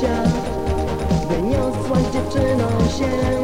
życia Wyniosła dziewczyną się.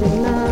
should love.